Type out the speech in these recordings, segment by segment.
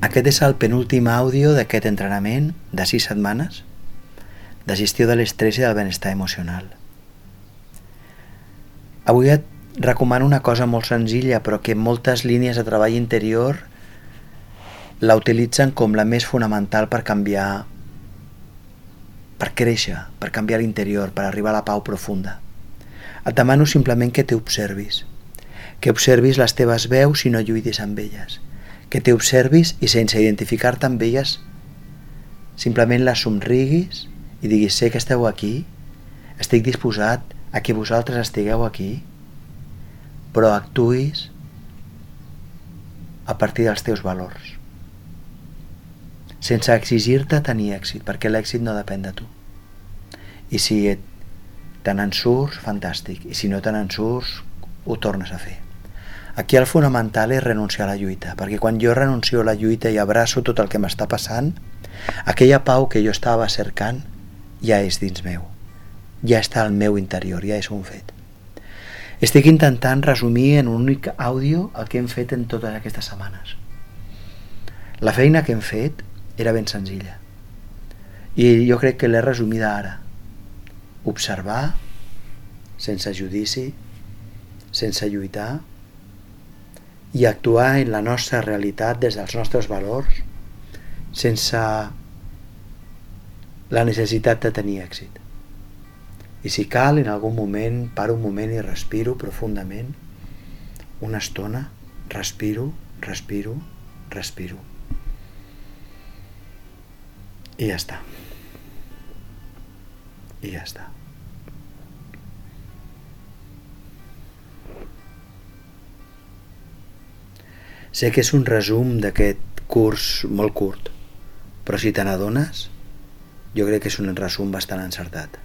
Aquest és el penúltim àudio d'aquest entrenament de sis setmanes de gestió de l'estrès i del benestar emocional. Avui et recomano una cosa molt senzilla però que moltes línies de treball interior la utilitzen com la més fonamental per canviar, per créixer, per canviar l'interior, per arribar a la pau profunda. Et demano simplement que t'observis, que observis les teves veus i no lluitis amb elles, que t'observis i sense identificar-te amb elles simplement les somriguis i diguis sé que esteu aquí, estic disposat a que vosaltres estigueu aquí, però actuïs a partir dels teus valors, sense exigir-te tenir èxit, perquè l'èxit no depèn de tu. I si te n'en surts, fantàstic, i si no te n'en surts, ho tornes a fer. Aquí el fonamental és renunciar a la lluita, perquè quan jo renuncio a la lluita i abraço tot el que m'està passant, aquella pau que jo estava cercant ja és dins meu, ja està al meu interior, ja és un fet. Estic intentant resumir en un únic àudio el que hem fet en totes aquestes setmanes. La feina que hem fet era ben senzilla i jo crec que l'he resumida ara. Observar, sense judici, sense lluitar, i actuar en la nostra realitat des dels nostres valors sense la necessitat de tenir èxit. I si cal, en algun moment, paro un moment i respiro profundament, una estona, respiro, respiro, respiro. I ja està. I ja està. Sé que és un resum d'aquest curs molt curt, però si te n'adones, jo crec que és un resum bastant encertat.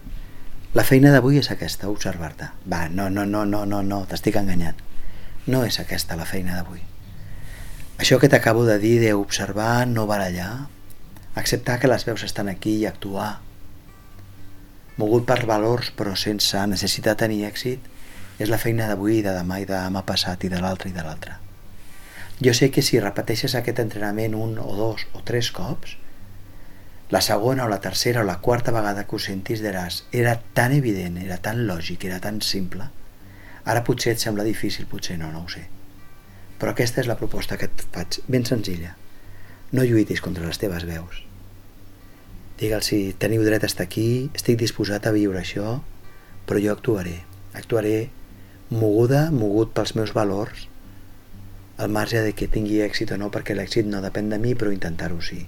La feina d'avui és aquesta, observar-te. Va, no, no, no, no, no, no, t'estic enganyant. No és aquesta la feina d'avui. Això que t'acabo de dir d'observar, no barallar, acceptar que les veus estan aquí i actuar, mogut per valors però sense necessitat tenir èxit, és la feina d'avui, de demà i de demà passat i de l'altre i de l'altre. Jo sé que si repeteixes aquest entrenament un o dos o tres cops, la segona o la tercera o la quarta vegada que ho sentis diràs era tan evident, era tan lògic, era tan simple. Ara potser et sembla difícil, potser no, no ho sé. Però aquesta és la proposta que et faig, ben senzilla. No lluitis contra les teves veus. Digue'ls si teniu dret a estar aquí, estic disposat a viure això, però jo actuaré. Actuaré moguda, mogut pels meus valors, al marge de que tingui èxit o no, perquè l'èxit no depèn de mi, però intentar-ho sí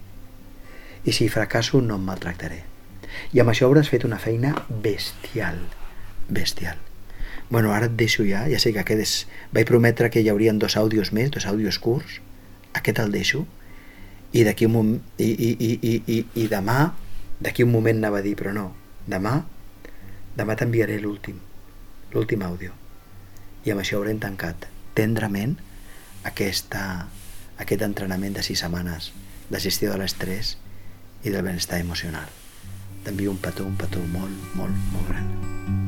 i si fracasso no em maltractaré. I amb això hauràs fet una feina bestial, bestial. Bueno, ara et deixo ja, ja sé que aquest és... Vaig prometre que hi haurien dos àudios més, dos àudios curts, aquest el deixo, i d'aquí un moment... I, i, i, i, i, i demà, d'aquí un moment anava a dir, però no, demà, demà t'enviaré l'últim, l'últim àudio. I amb això haurem tancat tendrament aquesta, aquest entrenament de sis setmanes de gestió de l'estrès i del benestar emocional. T'envio un petó, un petó molt, molt, molt gran.